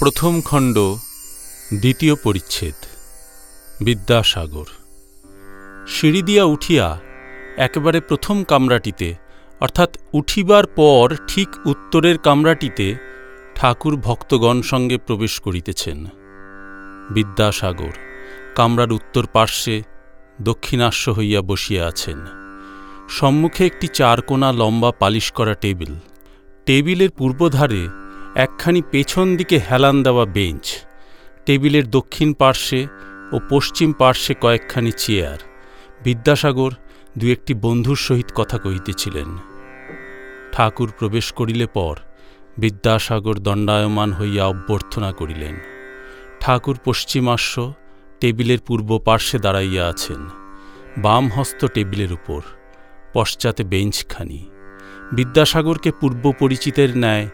প্রথম খণ্ড, দ্বিতীয় পরিচ্ছেদ, বিদ্যাসাগর। সিঁড়ি দিয়া উঠিয়া একেবারে প্রথম কামরাটিতে, অর্থাৎ উঠিবার পর ঠিক উত্তরের কামরাটিতে ঠাকুর ভক্তগণ সঙ্গে প্রবেশ করিতেছেন। বিদ্যাসাগর কামরার উত্তর পার্শ্বে দক্ষিণাস্য হইয়া বসিয়া আছেন। সম্মুখে একটি চারকোনা লম্বা পালিশ করা টেবিল। টেবিলের পূর্বধারে একখানি পেছন দিকে হেলান দেওয়া বেঞ্চ, টেবিলের দক্ষিণ পার্শ্বে ও পশ্চিম পার্শ্বে কয়েকখানি চেয়ার। বিদ্যাসাগর দু একটি বন্ধুর সহিত কথা কহিতেছিলেন। ঠাকুর প্রবেশ করিলে পর বিদ্যাসাগর দণ্ডায়মান হইয়া অভ্যর্থনা করিলেন। ঠাকুর পশ্চিমাস্য টেবিলের পূর্ব পার্শ্বে দাঁড়াইয়া আছেন বাম হস্ত টেবিলের উপর, পশ্চাতে বেঞ্চখানি। বিদ্যাসাগরকে পূর্ব পরিচিতের ন্যায়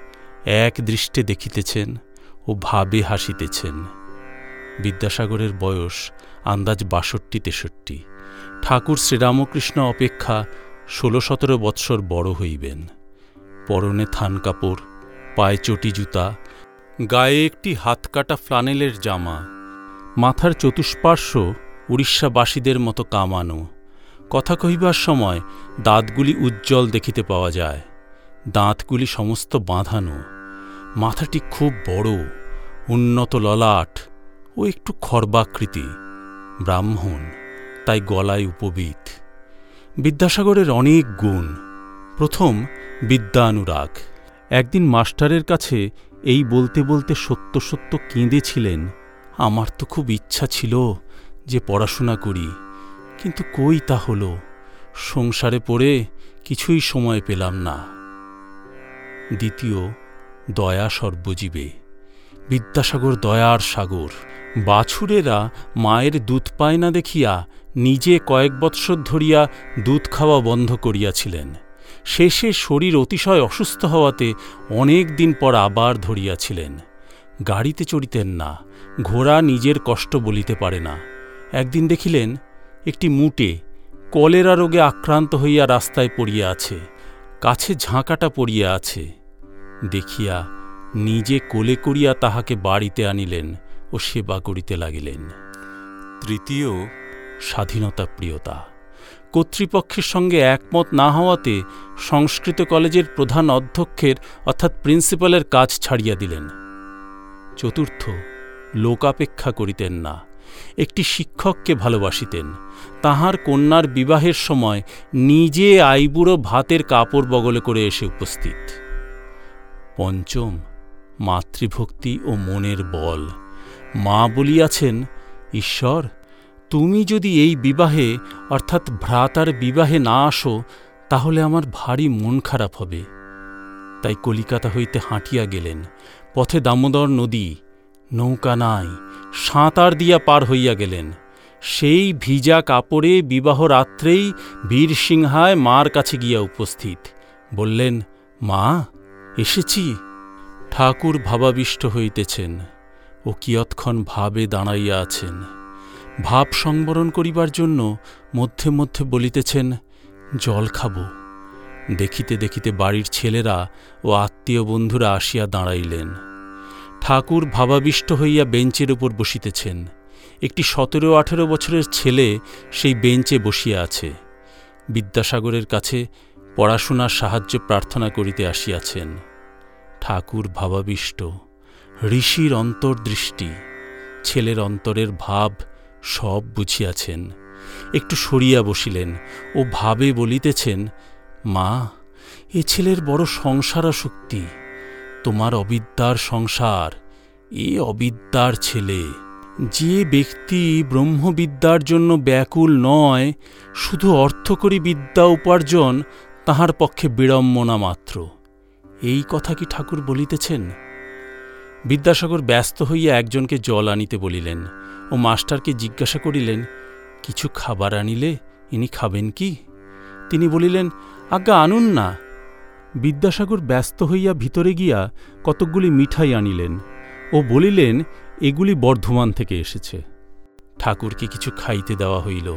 এক দৃষ্টে দেখিতেছেন ও ভাবে হাসিতেছেন। বিদ্যাসাগরের বয়স আন্দাজ বাষট্টি তেষট্টি। ঠাকুর শ্রীরামকৃষ্ণ অপেক্ষা ষোলো সতেরো বৎসর বড় হইবেন। পরনে থান কাপড়, পায়ে চটি জুতা, গায়ে একটি হাতকাটা ফ্লানেলের জামা, মাথার চতুষ্পার্শ্ব উড়িষ্যাবাসীদের মতো কামানো। কথা কহিবার সময় দাঁতগুলি উজ্জ্বল দেখিতে পাওয়া যায়, দাঁতগুলি সমস্ত বাঁধানো। মাথাটি খুব বড়, উন্নত ললাট ও একটু খর্বাকৃতি, ব্রাহ্মণ, তাই গলায় উপবিত। বিদ্যাসাগরের অনেক গুণ। প্রথম, বিদ্যানুরাগ। একদিন মাস্টারের কাছে এই বলতে বলতে সত্য সত্য কেঁদেছিলেন, আমার তো খুব ইচ্ছা ছিল যে পড়াশোনা করি, কিন্তু কই তা হল? সংসারে পড়ে কিছুই সময় পেলাম না। দ্বিতীয় দয়া সর্বজীবে। বিদ্যাসাগর দয়ার সাগর, বাছুরেরা মায়ের দুধ পায় না দেখিয়া নিজে কয়েক বৎসর ধরিয়া দুধ খাওয়া বন্ধ করিয়াছিলেন। শেষে শরীর অতিশয় অসুস্থ হওয়াতে অনেক দিন পর আবার ধরিয়াছিলেন। গাড়িতে চড়িতেন না, ঘোড়া নিজের কষ্ট বলিতে পারে না। একদিন দেখিলেন, একটি মুটে কলেরা রোগে আক্রান্ত হইয়া রাস্তায় পড়িয়া আছে, কাছে ঝাঁকাটা পড়িয়া আছে। দেখিয়া নিজে কোলে করিয়া তাহাকে বাড়িতে আনিলেন ও সেবা করিতে লাগিলেন। তৃতীয়, স্বাধীনতা প্রিয়তা। কর্তৃপক্ষের সঙ্গে একমত না হওয়াতে সংস্কৃত কলেজের প্রধান অধ্যক্ষের অর্থাৎ প্রিন্সিপালের কাজ ছাড়িয়া দিলেন। চতুর্থ, লোকাপেক্ষা করিতেন না। একটি শিক্ষককে ভালোবাসিতেন। তাহার কন্যার বিবাহের সময় নিজে আইবুড়ো ভাতের কাপড় বগলে করে এসে উপস্থিত। পঞ্চম, মাতৃভক্তি ও মনের বল। মা বলিয়াছেন, ঈশ্বর, তুমি যদি এই বিবাহে, অর্থাৎ ভ্রাতার বিবাহে না আসো, তাহলে আমার ভারী মন খারাপ হবে। তাই কলিকাতা হইতে হাঁটিয়া গেলেন। পথে দামোদর নদী, নৌকা নাই, সাঁতার দিয়া পার হইয়া গেলেন। সেই ভিজা কাপড়ে বিবাহ রাত্রেই বীরসিংহায় মার কাছে গিয়া উপস্থিত। বললেন, মা এসেছি? ঠাকুর ভাবাবিষ্ট হইতেছেন, ও কিয়ৎক্ষণ ভাবে দাঁড়াইয়া আছেন। ভাব সংবরণ করিবার জন্য মধ্যে মধ্যে বলিতেছেন, জল খাব। দেখিতে দেখিতে বাড়ির ছেলেরা ও আত্মীয় বন্ধুরা আসিয়া দাঁড়াইলেন। ঠাকুর ভাবাবিষ্ট হইয়া বেঞ্চের উপর বসিতেছেন। একটি সতেরো আঠেরো বছরের ছেলে সেই বেঞ্চে বসিয়া আছে। বিদ্যাসাগরের কাছে পড়াশোনার সাহায্য প্রার্থনা করিতে আসিয়াছেন। ঠাকুর ভাবাবিষ্ট, ঋষির অন্তর্দৃষ্টি, ছেলের অন্তরের ভাব সব বুঝিয়াছেন। একটু সরিয়া বসিলেন ও ভাবে বলিতেছেন, মা, এ ছেলের বড় সংসারাশক্তি, তোমার অবিদ্যার সংসার, এ অবিদ্যার ছেলে। যে ব্যক্তি ব্রহ্মবিদ্যার জন্য ব্যাকুল নয়, শুধু অর্থকরী বিদ্যা উপার্জন তাহার পক্ষে বিড়ম্বনা মাত্র। এই কথা কি ঠাকুর বলিতেছেন? বিদ্যাসাগর ব্যস্ত হইয়া একজনকে জল আনিতে বলিলেন ও মাস্টারকে জিজ্ঞাসা করিলেন, কিছু খাবার আনিলে ইনি খাবেন কি? তিনি বলিলেন, আজ্ঞা, আনুন না। বিদ্যাসাগর ব্যস্ত হইয়া ভিতরে গিয়া কতকগুলি মিঠাই আনিলেন ও বলিলেন, এগুলি বর্ধমান থেকে এসেছে। ঠাকুরকে কিছু খাইতে দেওয়া হইল।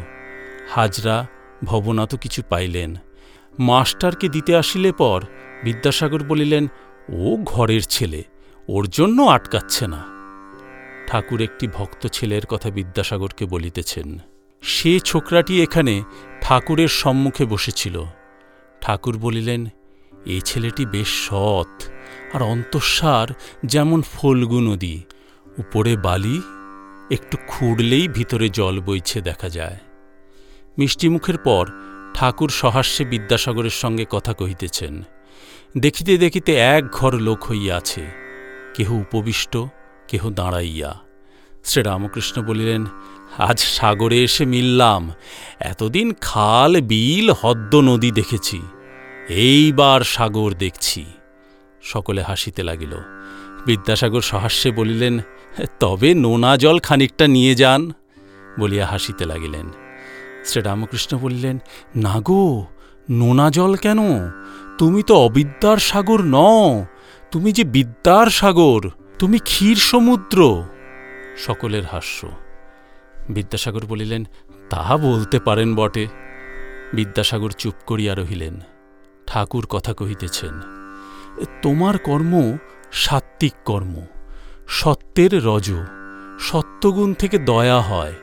হাজরা, ভবনাথও কিছু পাইলেন। মাস্টারকে দিতে আসিলে পর বিদ্যাসাগর বলিলেন, ও ঘরের ছেলে, ওর জন্য আটকাচ্ছে না। ঠাকুর একটি ভক্ত ছেলের কথা বিদ্যাসাগরকে বলিতেছেন। সে ছোকরাটি এখানে ঠাকুরের সম্মুখে বসেছিল। ঠাকুর বলিলেন এই ছেলেটি বেশ সৎ, আর অন্তঃসার যেমন ফল্গু নদী, উপরে বালি, একটু খুঁড়লেই ভিতরে জল বইছে দেখা যায়। মিষ্টিমুখের পর ঠাকুর সহাস্যে বিদ্যাসাগরের সঙ্গে কথা কহিতেছেন, দেখিতে দেখিতে এক ঘর লোক হইয়াছে, কেহ উপবিষ্ট, কেহ দাঁড়াইয়া। শ্রীরামকৃষ্ণ বলিলেন, আজ সাগরে এসে মিললাম, এতদিন খাল, বিল হদ্দ নদী দেখেছি, এইবার সাগর দেখছি। সকলে হাসিতে লাগিল। বিদ্যাসাগর সহাস্যে বলিলেন, তবে নোনা জল খানিকটা নিয়ে যান। বলিয়া হাসিতে লাগিলেন। শ্রীরামকৃষ্ণ বললেন, না গো, নোনা জল কেন? তুমি তো অবিদ্যার সাগর নও, তুমি যে বিদ্যার সাগর, তুমি ক্ষীর সমুদ্র। সকলের হাস্য। বিদ্যাসাগর বলিলেন তাহা বলতে পারেন বটে। বিদ্যাসাগর চুপ করিয়া রহিলেন। ঠাকুর কথা কহিতেছেন, তোমার কর্ম সাত্ত্বিক কর্ম, সত্যের রজ, সত্যগুণ থেকে দয়া হয়।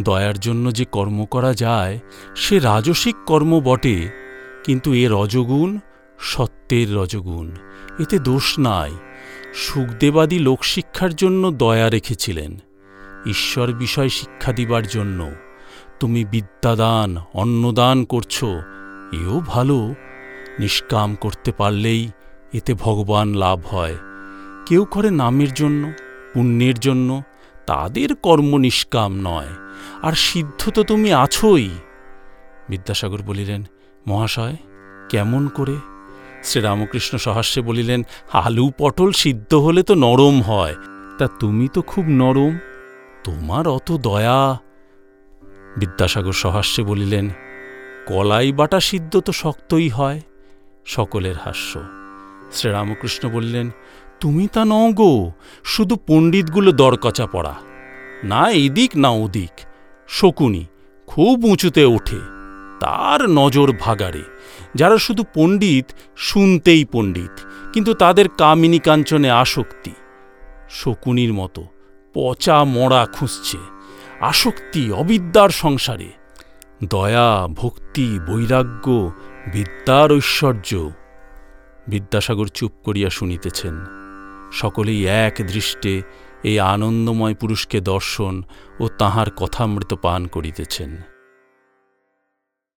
দয়ার জন্য যে কর্ম করা যায়, সে রাজসিক কর্ম বটে, কিন্তু এ রজগুণ সত্যের রজগুণ। এতে দোষ নাই। সুখদেবাদী লোকশিক্ষার জন্য দয়া রেখেছিলেন। ঈশ্বর বিষয় শিক্ষা দিবার জন্য। তুমি বিদ্যাদান, অন্নদান করছ, এও ভালো। নিষ্কাম করতে পারলেই এতে ভগবান লাভ হয়। কেউ করে নামের জন্য, পুণ্যের জন্য, তাদের কর্ম নিষ্কাম নয়। আর সিদ্ধ তো তুমি আছোই। বিদ্যাসাগর বলিলেন, মহাশয়, কেমন করে? শ্রীরামকৃষ্ণ সহাস্যে বলিলেন, আলু পটল সিদ্ধ হলে তো নরম হয়, তা তুমি তো খুব নরম, তোমার অত দয়া। বিদ্যাসাগর সহাস্যে বলিলেন, কলাই বাটা সিদ্ধ তো শক্তই হয়, সকলের হাস্য। শ্রীরামকৃষ্ণ বললেন, তুমি তা নও গো, শুধু পণ্ডিতগুলো দরকচা পড়া, না এদিক না ওদিক শকুনি খুব উঁচুতে ওঠে, তার নজর ভাগারে যারা শুধু পণ্ডিত, শুনতেই পণ্ডিত, কিন্তু তাদের কামিনী কাঞ্চনে আসক্তি। শকুনির মতো পচা মরা খুঁজছে, আসক্তি অবিদ্যার সংসারে। দয়া, ভক্তি, বৈরাগ্য, বিদ্যার ঐশ্বর্য। বিদ্যাসাগর চুপ করিয়া শুনিতেছেন। সকলেই এক দৃষ্টে এই আনন্দময় পুরুষকে দর্শন ও তাঁহার কথামৃত পান করিতেছেন।